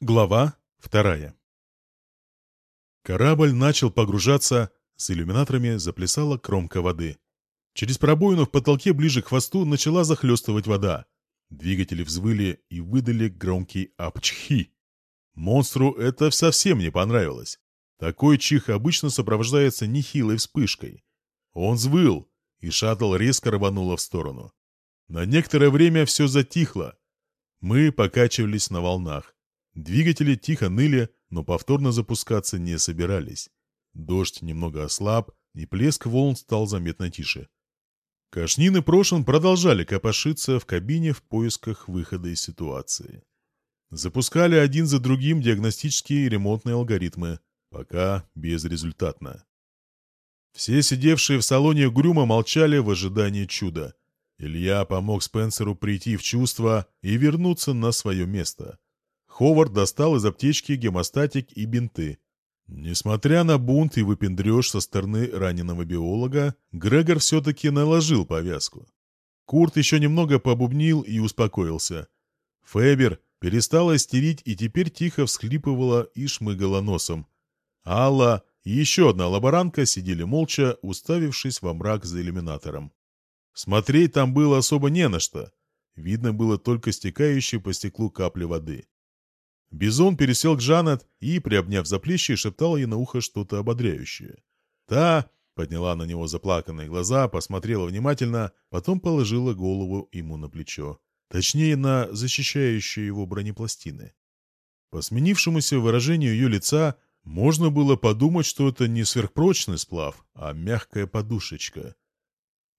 Глава вторая Корабль начал погружаться, с иллюминаторами заплясала кромка воды. Через пробоину в потолке ближе к хвосту начала захлестывать вода. Двигатели взвыли и выдали громкий апчхи. Монстру это совсем не понравилось. Такой чих обычно сопровождается нехилой вспышкой. Он взвыл, и шаттл резко рвануло в сторону. На некоторое время все затихло. Мы покачивались на волнах. Двигатели тихо ныли, но повторно запускаться не собирались. Дождь немного ослаб, и плеск волн стал заметно тише. Кашнин и Прошин продолжали копошиться в кабине в поисках выхода из ситуации. Запускали один за другим диагностические и ремонтные алгоритмы, пока безрезультатно. Все сидевшие в салоне Грюма молчали в ожидании чуда. Илья помог Спенсеру прийти в чувство и вернуться на свое место. Ховард достал из аптечки гемостатик и бинты. Несмотря на бунт и выпендреж со стороны раненого биолога, Грегор все-таки наложил повязку. Курт еще немного побубнил и успокоился. Фебер перестала истерить и теперь тихо всхлипывала и шмыгала носом. Алла и еще одна лаборантка сидели молча, уставившись во мрак за иллюминатором. Смотреть там было особо не на что. Видно было только стекающие по стеклу капли воды. Бизон пересел к Жанет и, приобняв за плечи, шептал ей на ухо что-то ободряющее. Та подняла на него заплаканные глаза, посмотрела внимательно, потом положила голову ему на плечо. Точнее, на защищающие его бронепластины. По сменившемуся выражению ее лица можно было подумать, что это не сверхпрочный сплав, а мягкая подушечка.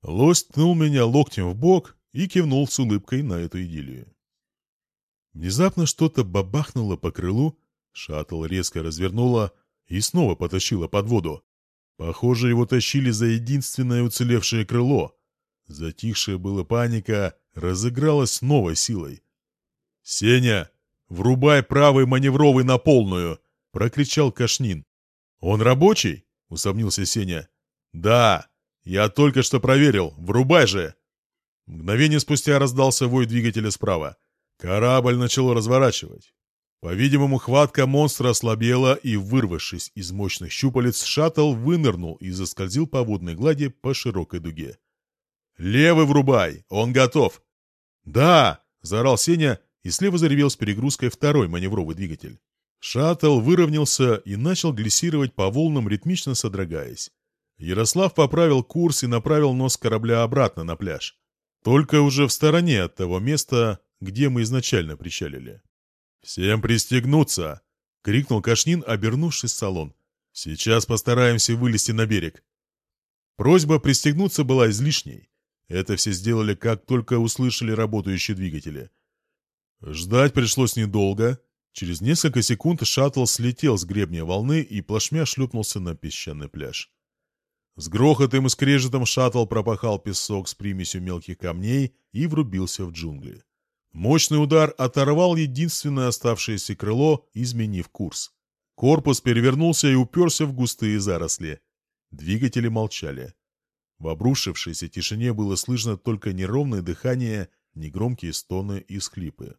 Лось ткнул меня локтем в бок и кивнул с улыбкой на эту идиллию. Внезапно что-то бабахнуло по крылу, шаттл резко развернуло и снова потащило под воду. Похоже, его тащили за единственное уцелевшее крыло. Затихшая была паника разыгралась с новой силой. «Сеня, врубай правый маневровый на полную!» — прокричал Кашнин. «Он рабочий?» — усомнился Сеня. «Да, я только что проверил. Врубай же!» Мгновение спустя раздался вой двигателя справа. Корабль начал разворачивать. По-видимому, хватка монстра ослабела, и, вырвавшись из мощных щупалец, шаттл вынырнул и заскользил по водной глади по широкой дуге. «Левый врубай! Он готов!» «Да!» — заорал Сеня, и слева заревел с перегрузкой второй маневровый двигатель. Шаттл выровнялся и начал глиссировать по волнам, ритмично содрогаясь. Ярослав поправил курс и направил нос корабля обратно на пляж. Только уже в стороне от того места, где мы изначально причалили. «Всем пристегнуться!» — крикнул Кашнин, обернувшись в салон. «Сейчас постараемся вылезти на берег». Просьба пристегнуться была излишней. Это все сделали, как только услышали работающие двигатели. Ждать пришлось недолго. Через несколько секунд шаттл слетел с гребня волны и плашмя шлепнулся на песчаный пляж. С грохотом и скрежетом шаттл пропахал песок с примесью мелких камней и врубился в джунгли. Мощный удар оторвал единственное оставшееся крыло, изменив курс. Корпус перевернулся и уперся в густые заросли. Двигатели молчали. В обрушившейся тишине было слышно только неровное дыхание, негромкие стоны и схлипы.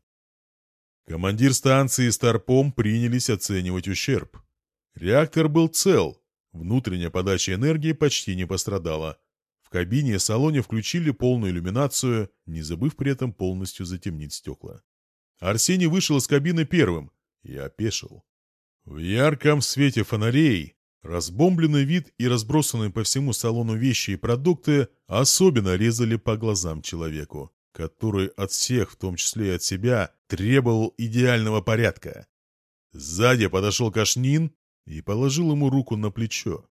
Командир станции Старпом принялись оценивать ущерб. Реактор был цел, внутренняя подача энергии почти не пострадала. В кабине и салоне включили полную иллюминацию, не забыв при этом полностью затемнить стекла. Арсений вышел из кабины первым и опешил. В ярком свете фонарей разбомбленный вид и разбросанные по всему салону вещи и продукты особенно резали по глазам человеку, который от всех, в том числе и от себя, требовал идеального порядка. Сзади подошел Кашнин и положил ему руку на плечо.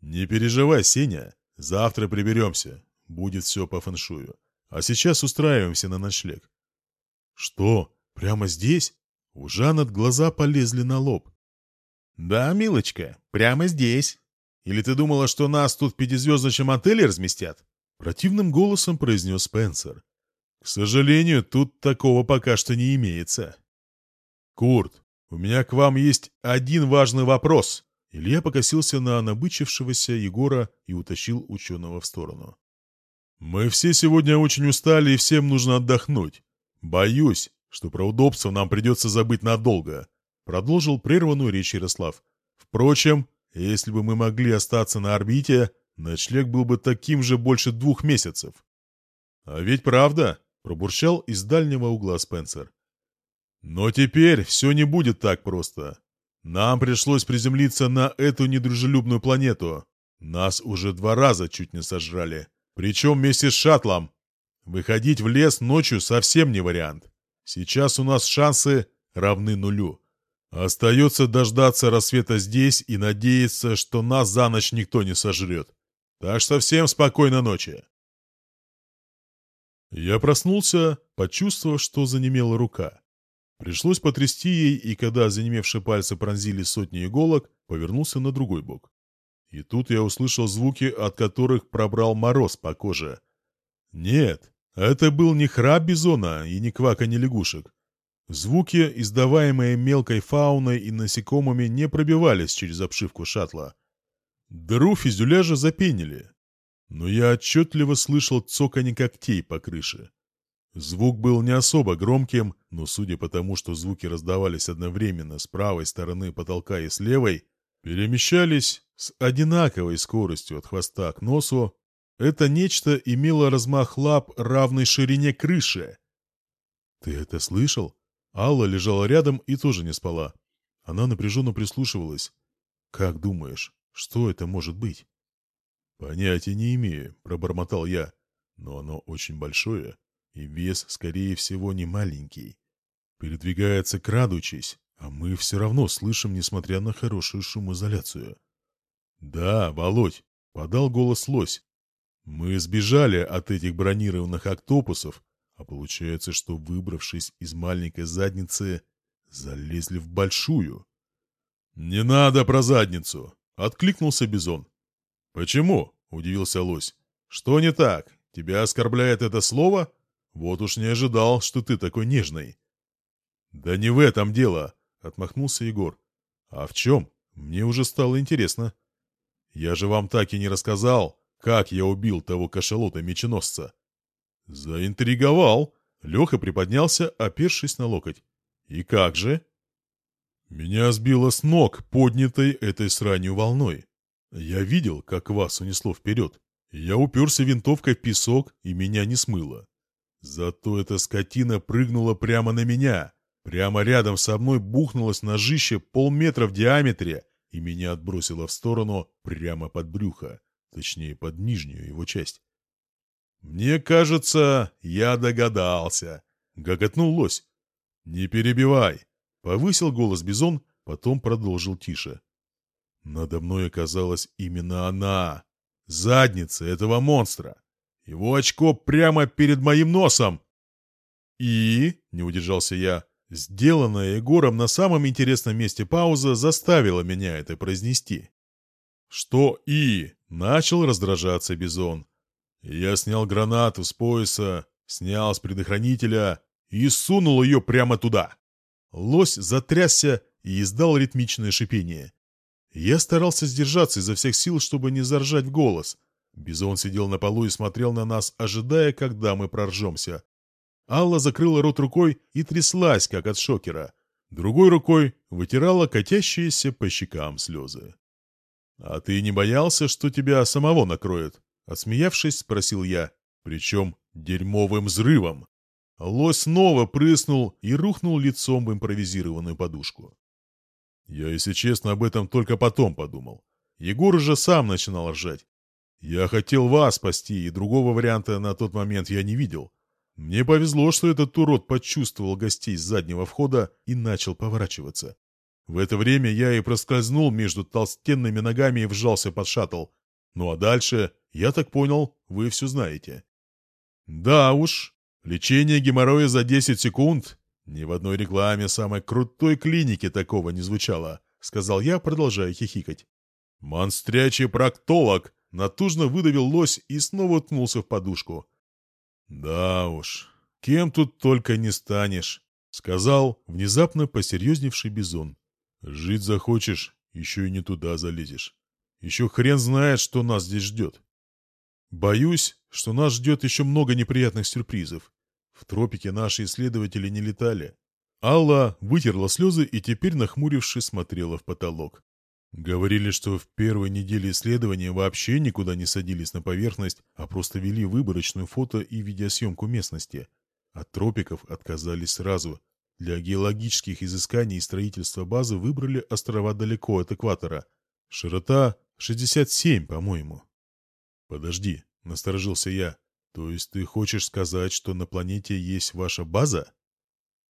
«Не переживай, Сеня, Завтра приберемся. Будет все по фэншую. А сейчас устраиваемся на ночлег. Что? Прямо здесь? У Жанет глаза полезли на лоб. Да, милочка, прямо здесь. Или ты думала, что нас тут в пятизвездочном отеле разместят? Противным голосом произнес Спенсер. К сожалению, тут такого пока что не имеется. Курт, у меня к вам есть один важный вопрос. Илья покосился на набычившегося Егора и утащил ученого в сторону. «Мы все сегодня очень устали и всем нужно отдохнуть. Боюсь, что про удобство нам придется забыть надолго», — продолжил прерванную речь Ярослав. «Впрочем, если бы мы могли остаться на орбите, ночлег был бы таким же больше двух месяцев». «А ведь правда», — пробурчал из дальнего угла Спенсер. «Но теперь все не будет так просто. Нам пришлось приземлиться на эту недружелюбную планету. Нас уже два раза чуть не сожрали. Причем вместе с шаттлом. Выходить в лес ночью совсем не вариант. Сейчас у нас шансы равны нулю. Остается дождаться рассвета здесь и надеяться, что нас за ночь никто не сожрет. Так что всем спокойной ночи. Я проснулся, почувствовав, что занемела рука. Пришлось потрясти ей, и когда занемевшие пальцы пронзили сотни иголок, повернулся на другой бок. И тут я услышал звуки, от которых пробрал мороз по коже. Нет, это был не храп бизона и не кваканье лягушек. Звуки, издаваемые мелкой фауной и насекомыми, не пробивались через обшивку шаттла. Дыру фюзеляжа запенили. Но я отчетливо слышал цоканье когтей по крыше. Звук был не особо громким, но судя по тому, что звуки раздавались одновременно с правой стороны потолка и с левой, перемещались с одинаковой скоростью от хвоста к носу, это нечто имело размах лап, равной ширине крыши. «Ты это слышал?» Алла лежала рядом и тоже не спала. Она напряженно прислушивалась. «Как думаешь, что это может быть?» «Понятия не имею», — пробормотал я. «Но оно очень большое, и вес, скорее всего, не маленький. Передвигается крадучись, а мы все равно слышим, несмотря на хорошую шумоизоляцию». «Да, Володь», — подал голос лось. Мы сбежали от этих бронированных октопусов, а получается, что, выбравшись из маленькой задницы, залезли в большую. «Не надо про задницу!» — откликнулся Бизон. «Почему?» — удивился Лось. «Что не так? Тебя оскорбляет это слово? Вот уж не ожидал, что ты такой нежный». «Да не в этом дело!» — отмахнулся Егор. «А в чем? Мне уже стало интересно. Я же вам так и не рассказал, как я убил того кашалота-меченосца? Заинтриговал. Леха приподнялся, опершись на локоть. И как же? Меня сбило с ног, поднятой этой сранью волной. Я видел, как вас унесло вперед. Я уперся винтовкой в песок, и меня не смыло. Зато эта скотина прыгнула прямо на меня. Прямо рядом со мной бухнулось ножище полметра в диаметре, и меня отбросило в сторону прямо под брюхо точнее, под нижнюю его часть. «Мне кажется, я догадался», — гоготнул лось. «Не перебивай», — повысил голос Бизон, потом продолжил тише. Надо мной оказалась именно она, задница этого монстра. Его очко прямо перед моим носом. И, не удержался я, сделанная Егором на самом интересном месте пауза заставила меня это произнести. «Что «и»?» — начал раздражаться Бизон. Я снял гранату с пояса, снял с предохранителя и сунул ее прямо туда. Лось затрясся и издал ритмичное шипение. Я старался сдержаться изо всех сил, чтобы не заржать в голос. Бизон сидел на полу и смотрел на нас, ожидая, когда мы проржемся. Алла закрыла рот рукой и тряслась, как от шокера. Другой рукой вытирала катящиеся по щекам слезы. «А ты не боялся, что тебя самого накроет?» Отсмеявшись, спросил я. Причем дерьмовым взрывом. Лось снова прыснул и рухнул лицом в импровизированную подушку. Я, если честно, об этом только потом подумал. Егор уже сам начинал ржать. Я хотел вас спасти, и другого варианта на тот момент я не видел. Мне повезло, что этот урод почувствовал гостей с заднего входа и начал поворачиваться. В это время я и проскользнул между толстенными ногами и вжался под шаттл. Ну а дальше, я так понял, вы все знаете. Да уж, лечение геморроя за 10 секунд. Ни в одной рекламе самой крутой клиники такого не звучало, сказал я, продолжая хихикать. Монстрячий проктолог натужно выдавил лось и снова уткнулся в подушку. Да уж, кем тут только не станешь, сказал внезапно посерьезневший бизон. Жить захочешь, еще и не туда залезешь. Еще хрен знает, что нас здесь ждет. Боюсь, что нас ждет еще много неприятных сюрпризов. В тропике наши исследователи не летали. Алла вытерла слезы и теперь, нахмурившись, смотрела в потолок. Говорили, что в первой неделе исследования вообще никуда не садились на поверхность, а просто вели выборочную фото и видеосъемку местности. От тропиков отказались сразу. Для геологических изысканий и строительства базы выбрали острова далеко от экватора. Широта 67, по-моему. «Подожди», — насторожился я. «То есть ты хочешь сказать, что на планете есть ваша база?»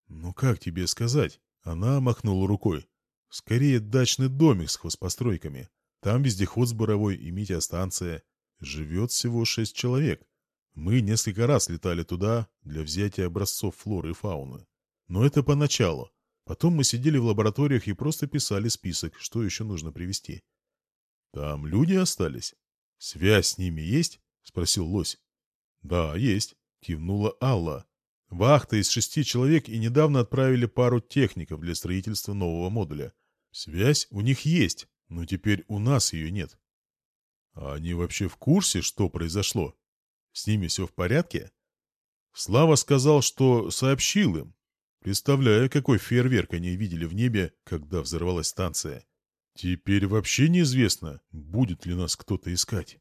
«Ну как тебе сказать?» Она махнула рукой. «Скорее дачный домик с хозпостройками. Там вездеход с буровой и метеостанция. Живет всего шесть человек. Мы несколько раз летали туда для взятия образцов флоры и фауны. Но это поначалу. Потом мы сидели в лабораториях и просто писали список, что еще нужно привезти. Там люди остались? Связь с ними есть? Спросил лось. Да, есть, кивнула Алла. Вахта из шести человек и недавно отправили пару техников для строительства нового модуля. Связь у них есть, но теперь у нас ее нет. А они вообще в курсе, что произошло? С ними все в порядке? Слава сказал, что сообщил им. Представляю, какой фейерверк они видели в небе, когда взорвалась станция. Теперь вообще неизвестно, будет ли нас кто-то искать.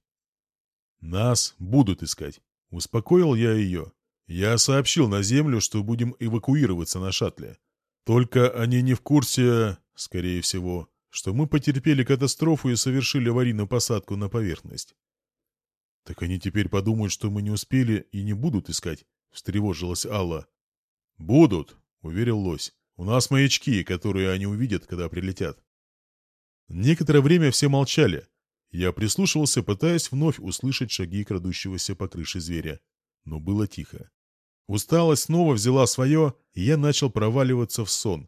Нас будут искать. Успокоил я ее. Я сообщил на Землю, что будем эвакуироваться на шаттле. Только они не в курсе, скорее всего, что мы потерпели катастрофу и совершили аварийную посадку на поверхность. «Так они теперь подумают, что мы не успели и не будут искать», — встревожилась Алла. «Будут», — уверил Лось. «У нас маячки, которые они увидят, когда прилетят». Некоторое время все молчали. Я прислушивался, пытаясь вновь услышать шаги крадущегося по крыше зверя. Но было тихо. Усталость снова взяла свое, и я начал проваливаться в сон.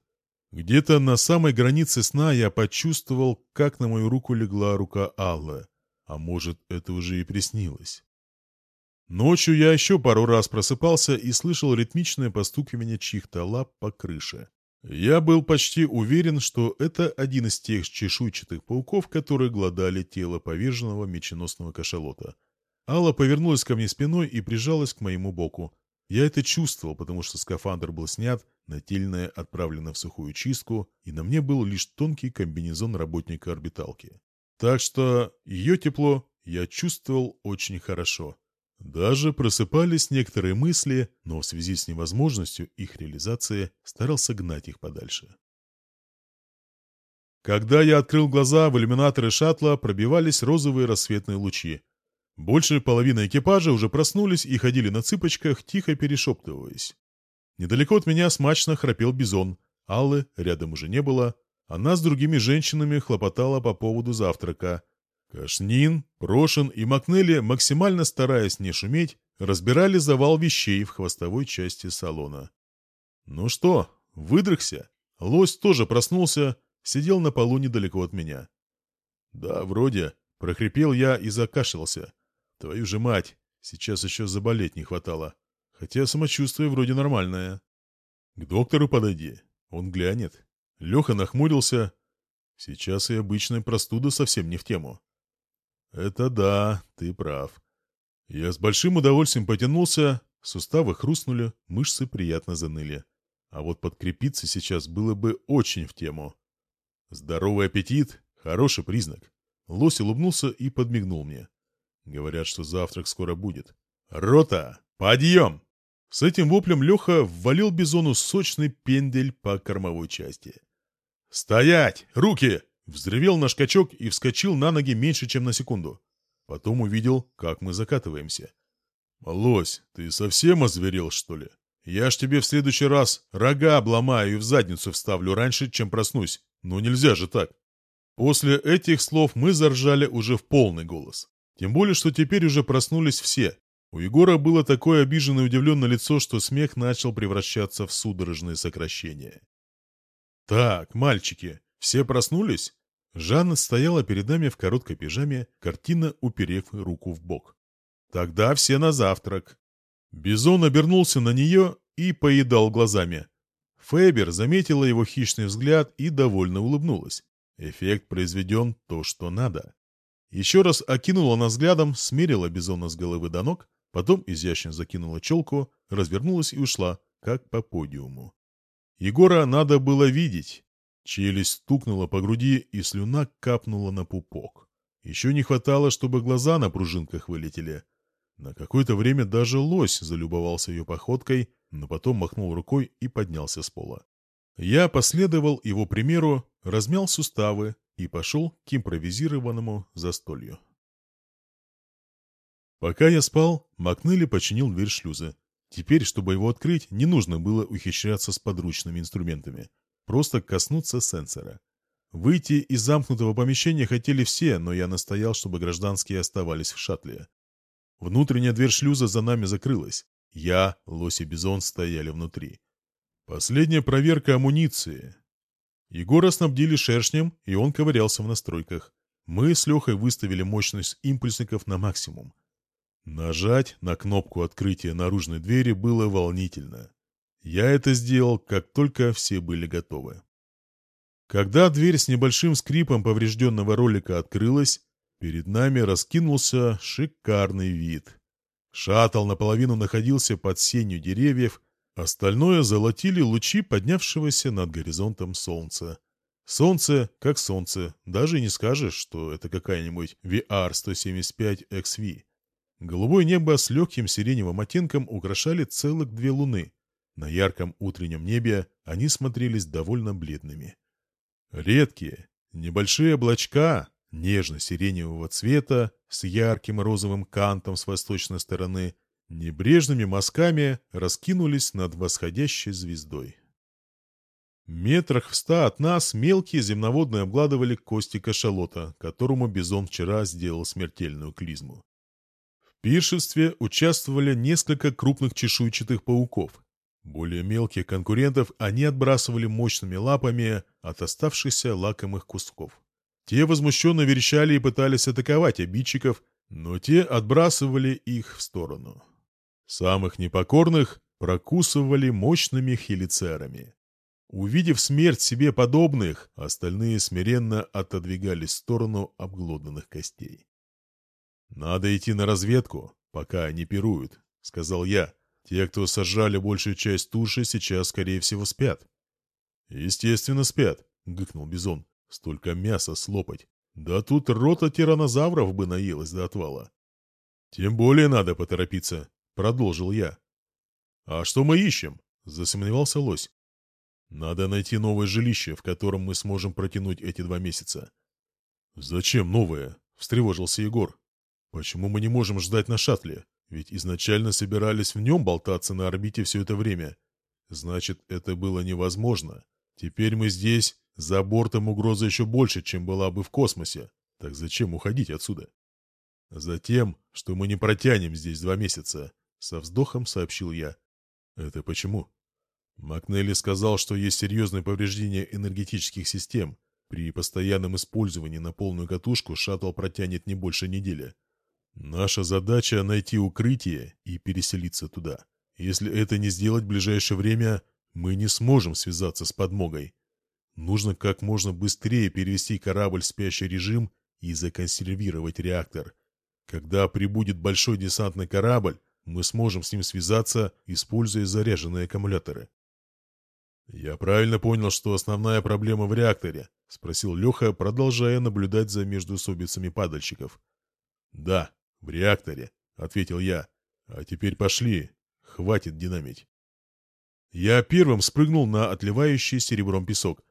Где-то на самой границе сна я почувствовал, как на мою руку легла рука Аллы. А может, это уже и приснилось. Ночью я еще пару раз просыпался и слышал ритмичное постукивание чьих-то лап по крыше. Я был почти уверен, что это один из тех чешуйчатых пауков, которые глодали тело поверженного меченосного кашалота. Алла повернулась ко мне спиной и прижалась к моему боку. Я это чувствовал, потому что скафандр был снят, нательное отправлено в сухую чистку, и на мне был лишь тонкий комбинезон работника орбиталки. Так что ее тепло я чувствовал очень хорошо. Даже просыпались некоторые мысли, но в связи с невозможностью их реализации старался гнать их подальше. Когда я открыл глаза, в иллюминаторы шаттла пробивались розовые рассветные лучи. Больше половины экипажа уже проснулись и ходили на цыпочках, тихо перешептываясь. Недалеко от меня смачно храпел бизон. Аллы рядом уже не было, она с другими женщинами хлопотала по поводу завтрака. Кашнин, Прошин и Макнелли, максимально стараясь не шуметь, разбирали завал вещей в хвостовой части салона. «Ну что, выдрыхся?» Лось тоже проснулся, сидел на полу недалеко от меня. «Да, вроде», — прохрипел я и закашлялся. «Твою же мать, сейчас еще заболеть не хватало. Хотя самочувствие вроде нормальное». «К доктору подойди, он глянет». Леха нахмурился. Сейчас и обычная простуда совсем не в тему. Это да, ты прав. Я с большим удовольствием потянулся, суставы хрустнули, мышцы приятно заныли. А вот подкрепиться сейчас было бы очень в тему. Здоровый аппетит — хороший признак. Лось улыбнулся и подмигнул мне. Говорят, что завтрак скоро будет. «Рота, подъем!» С этим воплем Леха ввалил бизону сочный пендель по кормовой части. «Стоять! Руки!» — взревел наш качок и вскочил на ноги меньше, чем на секунду. Потом увидел, как мы закатываемся. «Лось, ты совсем озверел, что ли? Я ж тебе в следующий раз рога обломаю и в задницу вставлю раньше, чем проснусь. Ну нельзя же так!» После этих слов мы заржали уже в полный голос. Тем более, что теперь уже проснулись все. У Егора было такое обиженное и удивленное лицо, что смех начал превращаться в судорожные сокращения. «Так, мальчики, все проснулись?» Жанна стояла перед нами в короткой пижаме, картина уперев руку в бок. «Тогда все на завтрак». Бизон обернулся на нее и поедал глазами. Фебер заметила его хищный взгляд и довольно улыбнулась. Эффект произведен то, что надо. Еще раз окинула нас взглядом, смерила Бизона с головы до ног, Потом изящно закинула челку, развернулась и ушла, как по подиуму. Егора надо было видеть. Челюсть стукнула по груди, и слюна капнула на пупок. Еще не хватало, чтобы глаза на пружинках вылетели. На какое-то время даже лось залюбовался ее походкой, но потом махнул рукой и поднялся с пола. Я последовал его примеру, размял суставы и пошел к импровизированному застолью. Пока я спал, Макнелли починил дверь шлюза. Теперь, чтобы его открыть, не нужно было ухищряться с подручными инструментами. Просто коснуться сенсора. Выйти из замкнутого помещения хотели все, но я настоял, чтобы гражданские оставались в шаттле. Внутренняя дверь шлюза за нами закрылась. Я, Лось и Бизон стояли внутри. Последняя проверка амуниции. Егора снабдили шершнем, и он ковырялся в настройках. Мы с Лехой выставили мощность импульсников на максимум. Нажать на кнопку открытия наружной двери было волнительно. Я это сделал, как только все были готовы. Когда дверь с небольшим скрипом поврежденного ролика открылась, перед нами раскинулся шикарный вид. Шаттл наполовину находился под сенью деревьев, остальное золотили лучи поднявшегося над горизонтом солнца. Солнце как солнце, даже не скажешь, что это какая-нибудь VR-175XV. Голубое небо с легким сиреневым оттенком украшали целых две луны. На ярком утреннем небе они смотрелись довольно бледными. Редкие, небольшие облачка нежно-сиреневого цвета с ярким розовым кантом с восточной стороны небрежными мазками раскинулись над восходящей звездой. Метрах в ста от нас мелкие земноводные обгладывали кости кашалота, которому Бизон вчера сделал смертельную клизму пиршестве участвовали несколько крупных чешуйчатых пауков. Более мелких конкурентов они отбрасывали мощными лапами от оставшихся лакомых кусков. Те возмущенно верещали и пытались атаковать обидчиков, но те отбрасывали их в сторону. Самых непокорных прокусывали мощными хелицерами. Увидев смерть себе подобных, остальные смиренно отодвигались в сторону обглоданных костей. «Надо идти на разведку, пока они пируют», — сказал я. «Те, кто сожрали большую часть туши, сейчас, скорее всего, спят». «Естественно, спят», — гыкнул Бизон. «Столько мяса слопать. Да тут рота тиранозавров бы наелась до отвала». «Тем более надо поторопиться», — продолжил я. «А что мы ищем?» — засомневался лось. «Надо найти новое жилище, в котором мы сможем протянуть эти два месяца». «Зачем новое?» — встревожился Егор. Почему мы не можем ждать на шаттле? Ведь изначально собирались в нем болтаться на орбите все это время. Значит, это было невозможно. Теперь мы здесь, за бортом угроза еще больше, чем была бы в космосе. Так зачем уходить отсюда? Затем, что мы не протянем здесь два месяца, со вздохом сообщил я. Это почему? Макнелли сказал, что есть серьезное повреждение энергетических систем. При постоянном использовании на полную катушку шаттл протянет не больше недели. Наша задача — найти укрытие и переселиться туда. Если это не сделать в ближайшее время, мы не сможем связаться с подмогой. Нужно как можно быстрее перевести корабль в спящий режим и законсервировать реактор. Когда прибудет большой десантный корабль, мы сможем с ним связаться, используя заряженные аккумуляторы. «Я правильно понял, что основная проблема в реакторе?» — спросил Леха, продолжая наблюдать за междусобицами падальщиков. «Да», «В реакторе», — ответил я. «А теперь пошли. Хватит динамить». Я первым спрыгнул на отливающий серебром песок.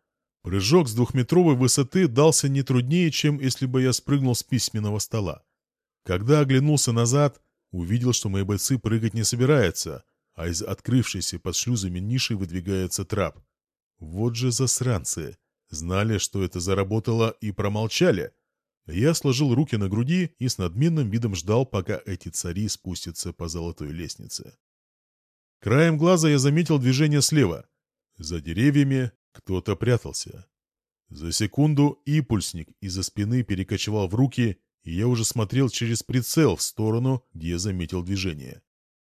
Прыжок с двухметровой высоты дался не труднее, чем если бы я спрыгнул с письменного стола. Когда оглянулся назад, увидел, что мои бойцы прыгать не собираются, а из открывшейся под шлюзами ниши выдвигается трап. Вот же засранцы! Знали, что это заработало, и промолчали. Я сложил руки на груди и с надменным видом ждал, пока эти цари спустятся по золотой лестнице. Краем глаза я заметил движение слева. За деревьями кто-то прятался. За секунду импульсник из-за спины перекочевал в руки, и я уже смотрел через прицел в сторону, где заметил движение.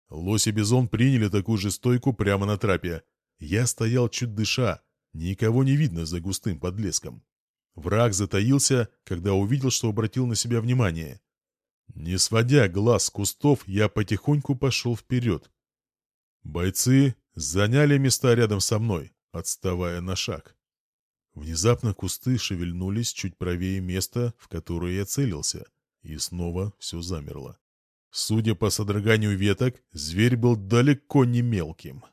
Лось и Бизон приняли такую же стойку прямо на трапе. Я стоял чуть дыша, никого не видно за густым подлеском. Враг затаился, когда увидел, что обратил на себя внимание. Не сводя глаз с кустов, я потихоньку пошел вперед. Бойцы заняли места рядом со мной, отставая на шаг. Внезапно кусты шевельнулись чуть правее места, в которое я целился, и снова все замерло. Судя по содроганию веток, зверь был далеко не мелким.